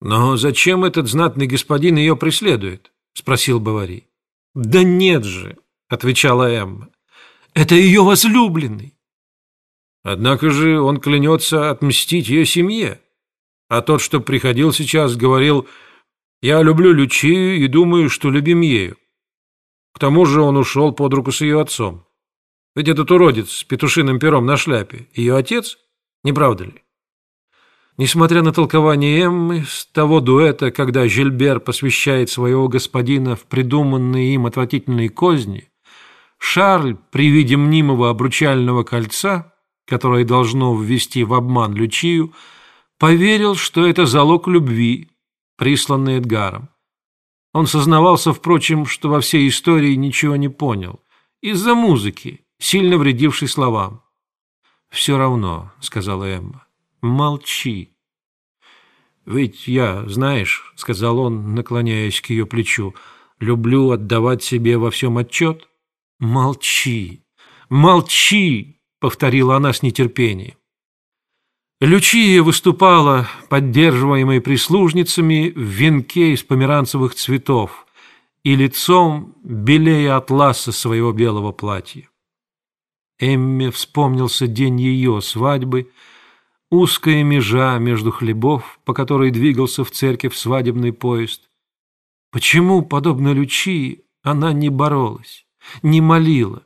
«Но зачем этот знатный господин ее преследует?» — спросил Бавари. «Да нет же», — отвечала Эмма. «Это ее возлюбленный». Однако же он клянется отмстить ее семье. А тот, что приходил сейчас, говорил, «Я люблю Лючию и думаю, что любим ею». К тому же он ушел под руку с ее отцом. Ведь этот уродец с петушиным пером на шляпе, ее отец, не правда ли? Несмотря на толкование Эммы, с того дуэта, когда Жильбер посвящает своего господина в придуманные им отвратительные козни, Шарль при виде мнимого обручального кольца, которое должно ввести в обман Лючию, поверил, что это залог любви, присланный Эдгаром. Он сознавался, впрочем, что во всей истории ничего не понял, из-за музыки, сильно вредившей словам. «Все равно», — сказала Эмма. Молчи. Ведь я, знаешь, сказал он, наклоняясь к ее плечу, люблю отдавать себе во всем отчет. Молчи, молчи, повторила она с нетерпением. Лючия выступала, поддерживаемой прислужницами, в венке из померанцевых цветов и лицом белее атласа своего белого платья. Эмме вспомнился день ее свадьбы — узкая межа между хлебов, по которой двигался в церковь свадебный поезд. Почему, подобно Лючии, она не боролась, не молила?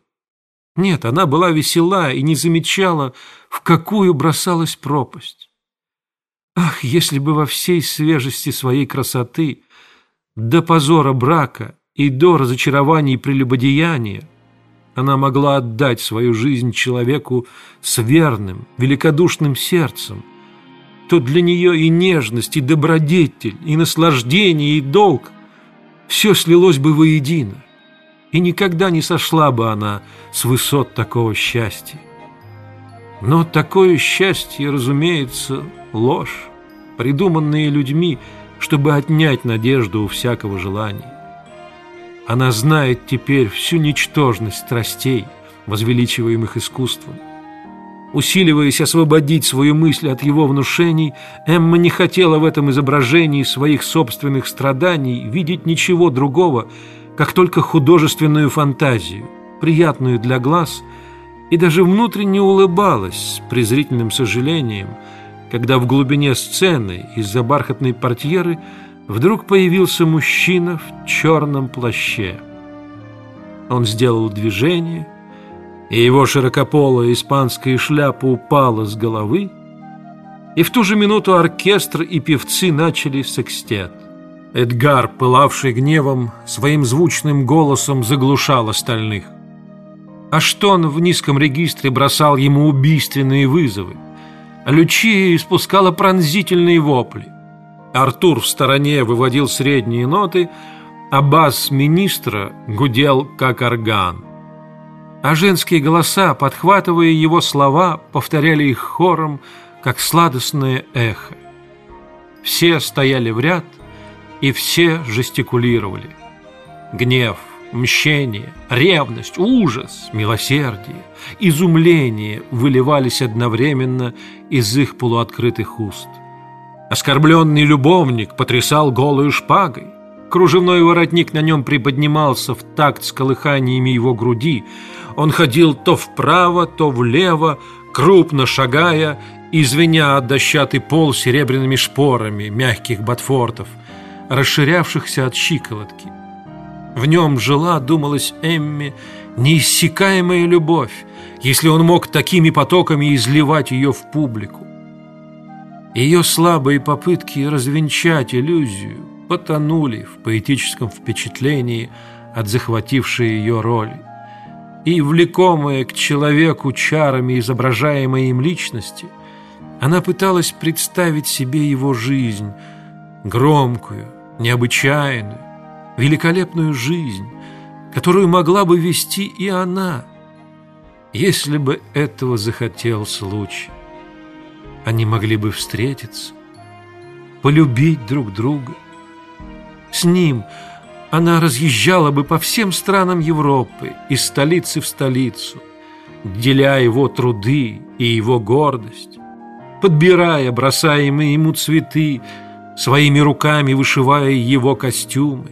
Нет, она была весела и не замечала, в какую бросалась пропасть. Ах, если бы во всей свежести своей красоты, до позора брака и до разочарований прелюбодеяния, она могла отдать свою жизнь человеку с верным, великодушным сердцем, то для нее и нежность, и добродетель, и наслаждение, и долг все слилось бы воедино, и никогда не сошла бы она с высот такого счастья. Но такое счастье, разумеется, ложь, придуманная людьми, чтобы отнять надежду у всякого желания. Она знает теперь всю ничтожность страстей, возвеличиваемых искусством. Усиливаясь освободить свою мысль от его внушений, Эмма не хотела в этом изображении своих собственных страданий видеть ничего другого, как только художественную фантазию, приятную для глаз, и даже внутренне улыбалась с презрительным сожалением, когда в глубине сцены из-за бархатной портьеры – Вдруг появился мужчина в черном плаще. Он сделал движение, и его широкополая испанская шляпа упала с головы, и в ту же минуту оркестр и певцы начали секстет. Эдгар, пылавший гневом, своим звучным голосом заглушал остальных. Аштон в низком регистре бросал ему убийственные вызовы. А Лючия испускала пронзительные вопли. Артур в стороне выводил средние ноты, а бас министра гудел, как орган. А женские голоса, подхватывая его слова, повторяли их хором, как сладостное эхо. Все стояли в ряд, и все жестикулировали. Гнев, мщение, ревность, ужас, милосердие, изумление выливались одновременно из их полуоткрытых уст. Оскорбленный любовник потрясал голую шпагой. Кружевной воротник на нем приподнимался в такт с колыханиями его груди. Он ходил то вправо, то влево, крупно шагая, извиня от дощатый пол серебряными шпорами мягких ботфортов, расширявшихся от щиколотки. В нем жила, думалось Эмми, неиссякаемая любовь, если он мог такими потоками изливать ее в публику. Ее слабые попытки развенчать иллюзию потонули в поэтическом впечатлении от захватившей ее роли. И, влекомая к человеку чарами изображаемой им личности, она пыталась представить себе его жизнь, громкую, необычайную, великолепную жизнь, которую могла бы вести и она, если бы этого захотел случай они могли бы встретиться, полюбить друг друга. С ним она разъезжала бы по всем странам Европы, из столицы в столицу, деля его труды и его гордость, подбирая бросаемые ему цветы, своими руками вышивая его костюмы.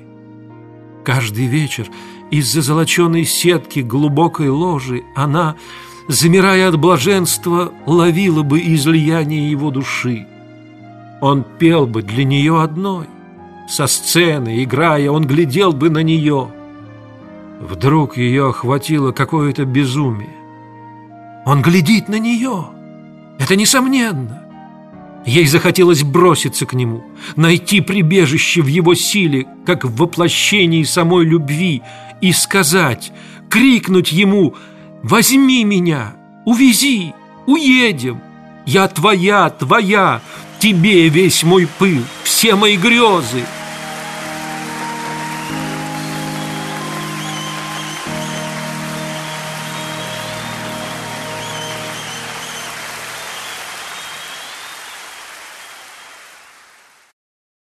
Каждый вечер из-за золоченой сетки глубокой ложи она, замирая от блаженства, ловила бы излияние его души. Он пел бы для нее одной. Со сцены, играя, он глядел бы на нее. Вдруг ее охватило какое-то безумие. Он глядит на нее. Это несомненно. Ей захотелось броситься к нему, найти прибежище в его силе, как в воплощении самой любви, и сказать, крикнуть ему «Возьми меня, увези, уедем, я твоя, твоя, тебе весь мой пыл, все мои грезы».